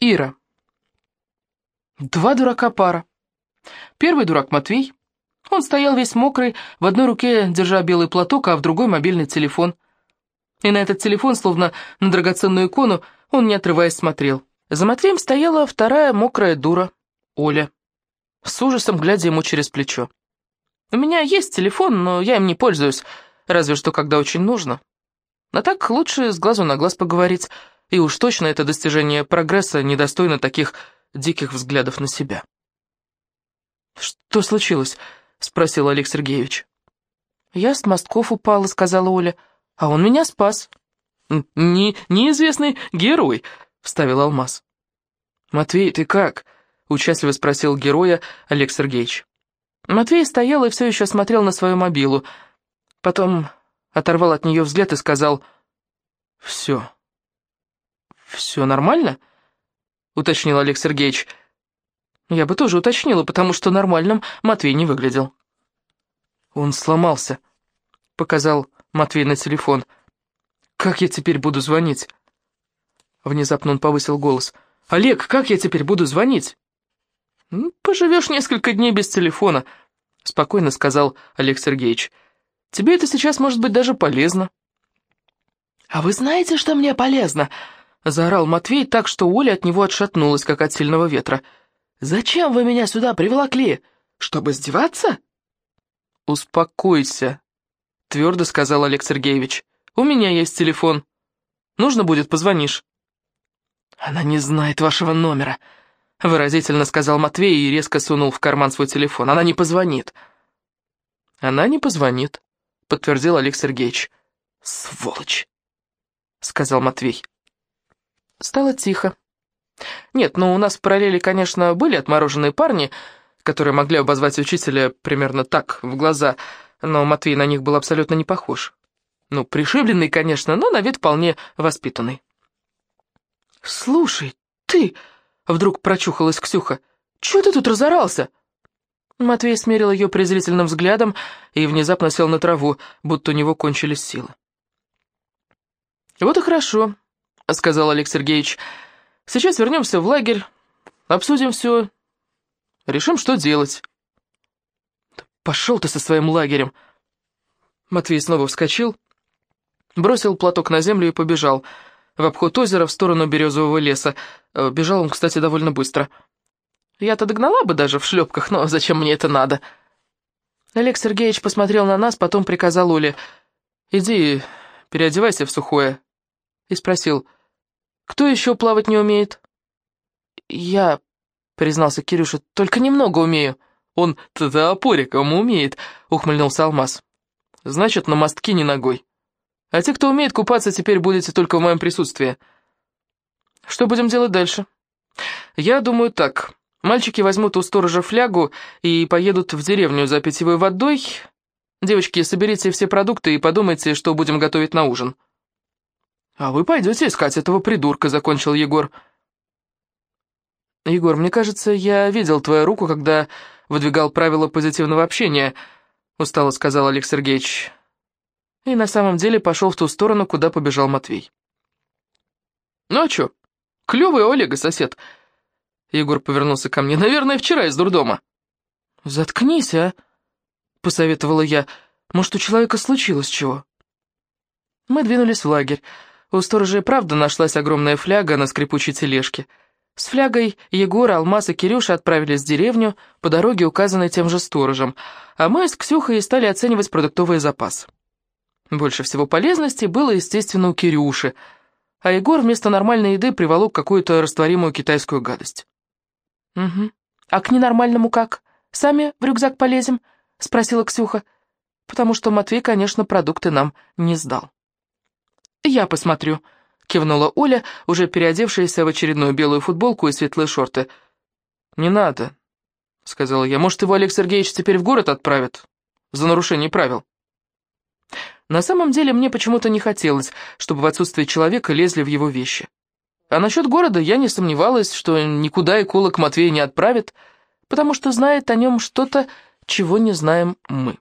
Ира. Два дурака пара. Первый дурак Матвей. Он стоял весь мокрый, в одной руке держа белый платок, а в другой мобильный телефон. И на этот телефон, словно на драгоценную икону, он, не отрываясь, смотрел. За Матвеем стояла вторая мокрая дура, Оля, с ужасом глядя ему через плечо. «У меня есть телефон, но я им не пользуюсь, разве что когда очень нужно. А так лучше с глазу на глаз поговорить». И уж точно это достижение прогресса недостойно таких диких взглядов на себя. «Что случилось?» — спросил Олег Сергеевич. «Я с мостков упала», — сказала Оля, — «а он меня спас». «Не, неизвестный герой», — вставил Алмаз. «Матвей, ты как?» — участливо спросил героя Олег Сергеевич. Матвей стоял и все еще смотрел на свою мобилу. Потом оторвал от нее взгляд и сказал «Все, «Все нормально?» — уточнил Олег Сергеевич. «Я бы тоже уточнила, потому что нормальным Матвей не выглядел». «Он сломался», — показал Матвей на телефон. «Как я теперь буду звонить?» Внезапно он повысил голос. «Олег, как я теперь буду звонить?» «Ну, «Поживешь несколько дней без телефона», — спокойно сказал Олег Сергеевич. «Тебе это сейчас может быть даже полезно». «А вы знаете, что мне полезно?» Заорал Матвей так, что Оля от него отшатнулась, как от сильного ветра. «Зачем вы меня сюда приволокли? Чтобы издеваться?» «Успокойся», — твердо сказал Олег Сергеевич. «У меня есть телефон. Нужно будет, позвонишь». «Она не знает вашего номера», — выразительно сказал Матвей и резко сунул в карман свой телефон. «Она не позвонит». «Она не позвонит», — подтвердил Олег Сергеевич. «Сволочь», — сказал Матвей. Стало тихо. Нет, ну у нас в параллели, конечно, были отмороженные парни, которые могли обозвать учителя примерно так, в глаза, но Матвей на них был абсолютно не похож. Ну, пришибленный, конечно, но на вид вполне воспитанный. «Слушай, ты...» — вдруг прочухалась Ксюха. «Чего ты тут разорался?» Матвей смерил ее презрительным взглядом и внезапно сел на траву, будто у него кончились силы. «Вот и хорошо», — сказал Олег Сергеевич. «Сейчас вернемся в лагерь, обсудим все, решим, что делать». «Пошел ты со своим лагерем!» Матвей снова вскочил, бросил платок на землю и побежал в обход озера в сторону березового леса. Э, бежал он, кстати, довольно быстро. Я-то догнала бы даже в шлепках, но зачем мне это надо? Олег Сергеевич посмотрел на нас, потом приказал Оле, «Иди, переодевайся в сухое», и спросил, кто еще плавать не умеет?» «Я», — признался Кирюша, — «только немного умею». «Он топориком умеет», — ухмыльнулся Алмаз. «Значит, на мостки не ногой. А те, кто умеет купаться, теперь будете только в моем присутствии. Что будем делать дальше?» «Я думаю так. Мальчики возьмут у сторожа флягу и поедут в деревню за питьевой водой. Девочки, соберите все продукты и подумайте, что будем готовить на ужин». «А вы пойдете искать этого придурка», — закончил Егор. «Егор, мне кажется, я видел твою руку, когда выдвигал правила позитивного общения», — устало сказал Олег Сергеевич. И на самом деле пошел в ту сторону, куда побежал Матвей. «Ну а чё, клёвый Олега сосед». Егор повернулся ко мне. «Наверное, вчера из дурдома». «Заткнись, а», — посоветовала я. «Может, у человека случилось чего?» Мы двинулись в лагерь. У сторожа и правда нашлась огромная фляга на скрипучей тележке. С флягой Егор, Алмаз и Кирюша отправились в деревню, по дороге, указанной тем же сторожем, а мы с Ксюхой стали оценивать продуктовый запас. Больше всего полезности было, естественно, у Кирюши, а Егор вместо нормальной еды приволок какую-то растворимую китайскую гадость. «Угу. А к ненормальному как? Сами в рюкзак полезем?» — спросила Ксюха, потому что Матвей, конечно, продукты нам не сдал. «Я посмотрю», — кивнула Оля, уже переодевшаяся в очередную белую футболку и светлые шорты. «Не надо», — сказала я. «Может, его Олег Сергеевич теперь в город отправит? За нарушение правил?» На самом деле мне почему-то не хотелось, чтобы в отсутствие человека лезли в его вещи. А насчет города я не сомневалась, что никуда эколог Матвея не отправит, потому что знает о нем что-то, чего не знаем мы.